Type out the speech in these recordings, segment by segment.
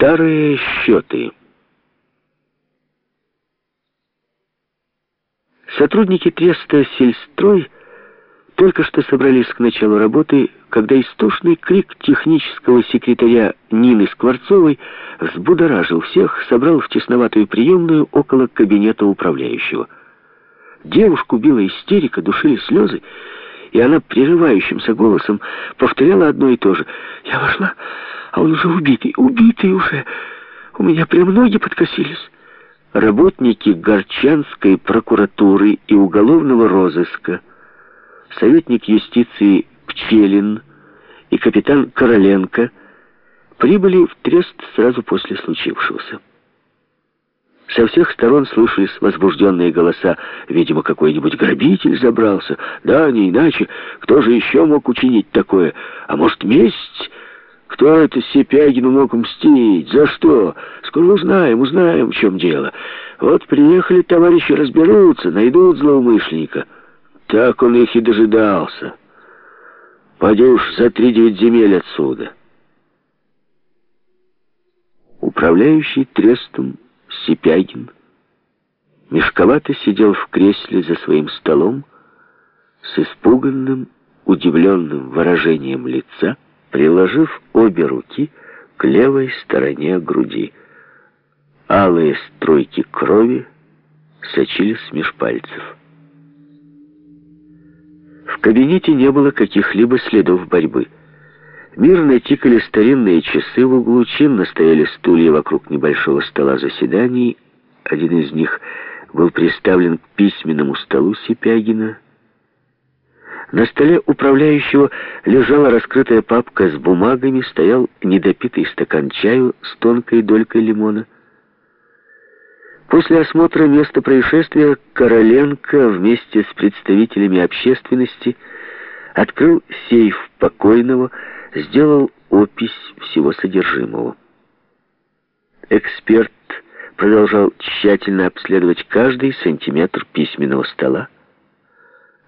Старые счеты. Сотрудники треста «Сельстрой» только что собрались к началу работы, когда истошный крик технического секретаря Нины Скворцовой взбудоражил всех, собрал в тесноватую приемную около кабинета управляющего. Девушку била истерика, душили слезы, и она прерывающимся голосом повторяла одно и то же. «Я вошла, а он уже убитый, убитый уже. У меня прям ноги подкосились». Работники Горчанской прокуратуры и уголовного розыска, советник юстиции Пчелин и капитан Короленко прибыли в Трест сразу после случившегося. Со всех сторон слышались возбужденные голоса. Видимо, какой-нибудь грабитель забрался. Да, не иначе. Кто же еще мог учинить такое? А может, месть? Кто это Сипягину мог мстить? За что? Скоро узнаем, узнаем, в чем дело. Вот приехали товарищи, разберутся, найдут злоумышленника. Так он их и дожидался. Пойди уж за три девять земель отсюда. Управляющий трестом Сипягин мешковато сидел в кресле за своим столом с испуганным, удивленным выражением лица, приложив обе руки к левой стороне груди. Алые струйки крови сочились меж пальцев. В кабинете не было каких-либо следов борьбы. Мирно тикали старинные часы в углу, чинно стояли стулья вокруг небольшого стола заседаний. Один из них был приставлен к письменному столу Сипягина. На столе управляющего лежала раскрытая папка с бумагами, стоял недопитый стакан чаю с тонкой долькой лимона. После осмотра места происшествия Короленко вместе с представителями общественности открыл сейф покойного, сделал опись всего содержимого. Эксперт продолжал тщательно обследовать каждый сантиметр письменного стола,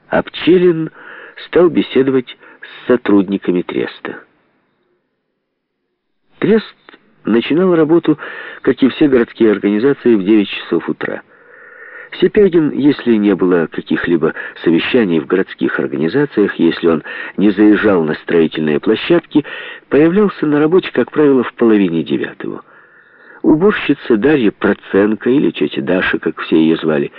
а Пчелин стал беседовать с сотрудниками Треста. Трест начинал работу, как и все городские организации, в 9 часов утра. Сипягин, если не было каких-либо совещаний в городских организациях, если он не заезжал на строительные площадки, появлялся на работе, как правило, в половине девятого. Уборщица Дарья Проценко, или тетя Даша, как все ее звали,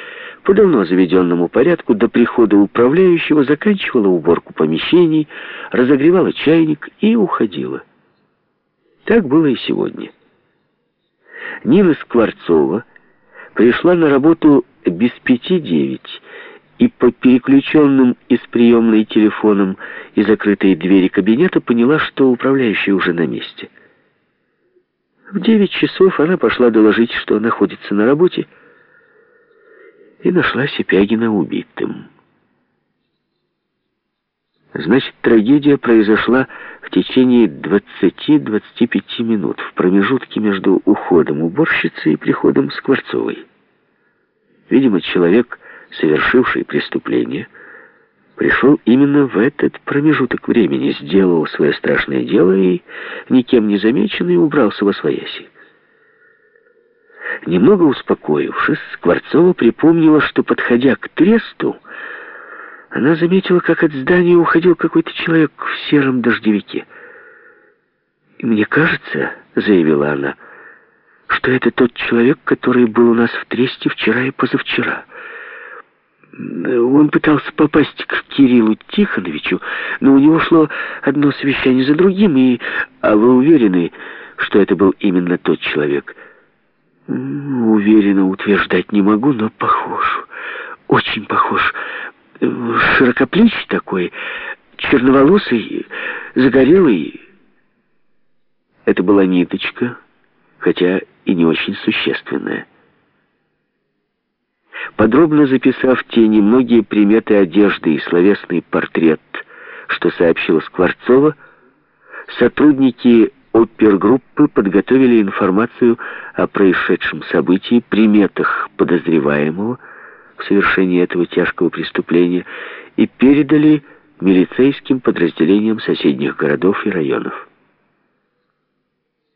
по давно заведенному порядку до прихода управляющего заканчивала уборку помещений, разогревала чайник и уходила. Так было и сегодня. Нина Скворцова пришла на работу без пяти девять и по переключенным из приемной телефоном и закрытой двери кабинета поняла, что управляющий уже на месте. В девять часов она пошла доложить, что находится на работе, и нашла Сипягина убитым. Значит, трагедия произошла в течение 20-25 минут, в промежутке между уходом уборщицы и приходом Скворцовой. Видимо, человек, совершивший преступление, пришел именно в этот промежуток времени, сделал свое страшное дело и, никем не замеченный, убрался во свояси. Немного успокоившись, Скворцова припомнила, что, подходя к тресту, она заметила, как от здания уходил какой-то человек в сером дождевике. «И мне кажется, — заявила она, — что это тот человек, который был у нас в тресте вчера и позавчера. Он пытался попасть к Кириллу Тихоновичу, но у него шло одно совещание за другим, и... А вы уверены, что это был именно тот человек?» Уверенно утверждать не могу, но похож. Очень похож. Широкоплечий такой, черноволосый, загорелый. Это была ниточка, хотя и не очень существенная. Подробно записав те немногие приметы одежды и словесный портрет, что сообщила Скворцова, сотрудники опергруппы подготовили информацию о происшедшем событии, приметах подозреваемого в совершении этого тяжкого преступления и передали милицейским подразделениям соседних городов и районов.